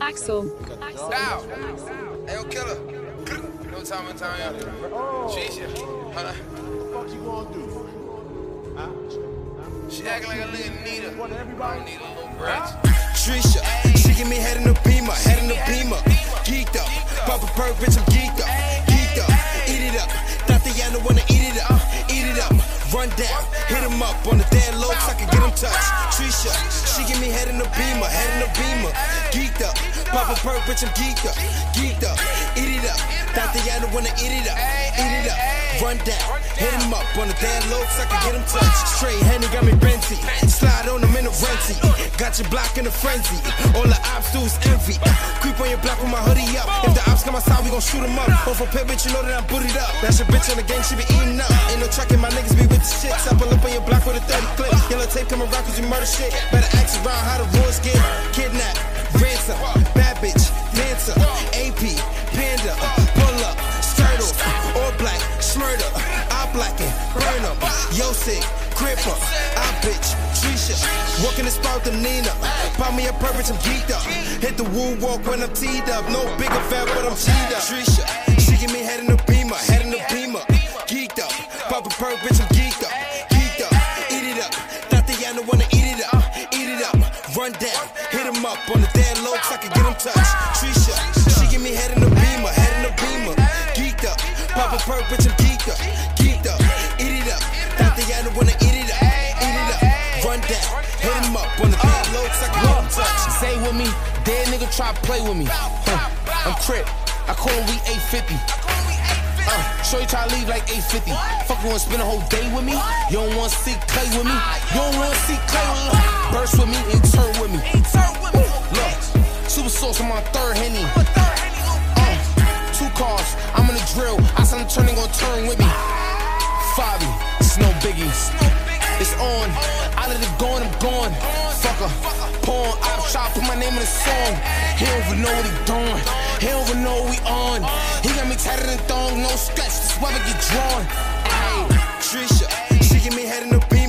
Axel. Dow. Hey, yo, killer. No time in time. Shisha. Huh? What the fuck you gonna do? Huh? She acting like a little Nita. Want I everybody? don't need a little branch. Trisha, she give me head in the beamer, head in the beamer. Geeked up, pop a perk, bitch, I'm geeked up, geeked Run down, hit him up on the dead low, I can get him touched. Trisha, she give me head in the beamer, head in the beamer. Geeked up, pop a perk, bitch, I'm geeked up, geeked up. Eat it up, Tatiana wanna eat it up, eat it up. Run down, hit him up on the dead low, so I can get him touched. Straight Henny got me renty, slide on him in a renty. Got your block in a frenzy. All the ops do is envy. Creep on your block with my hoodie up. If the ops come outside, we gon' shoot 'em up. A pit, bitch, you know that I'm booted up. That's your bitch on the game, she be eating up. Ain't no tracking, my 30 clip. Yellow tape coming rock cause you murder shit. Better ask around how the rules get. Kidnap, ransom, bad bitch, dancer, AP, panda, pull up, sturtle, all black, smurder, I blacken, burn up, yo sick, cripper, I bitch, Trisha, walking the spot with Nina, pop me a purpose, I'm geeked up, hit the woo walk when I'm teed up, no bigger fat, but I'm teed up, Trisha, she give me head in the beamer, head in the beamer, geeked up, pop a perk, bitch, I'm geeked run down, hit him up on the dead low, so I can get him touched, Trisha, she give me head in the beamer, head in the beamer, geeked up, pop a perk, bitch, I'm geeked up, geeked up, eat it up, Tatiana wanna eat it up, eat it up, run down, hit him up on the dead low, so I can get him touched. Say with me, dead nigga try to play with me. Huh, I'm Crip, I call him we 850. Uh, you try to leave like 850. Fuck you wanna spend a whole day with me? You don't wanna see clay with me? You don't wanna see clay with me? Burst with me and turn with me. Look, on my third henny. Uh, two cars, I'm in the drill. I said I'm turning, gon' turn with me. Fabi, it's no biggie. It's on. Out of the going, I'm gone. Fucker, porn. I'm trying to put my name in the song. He don't even know what he doing. He don't even know what we on. He got me tighter than thong, no scratch. This weather get drawn. Ayy. Trisha, she give me head in the beamer,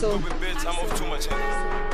so.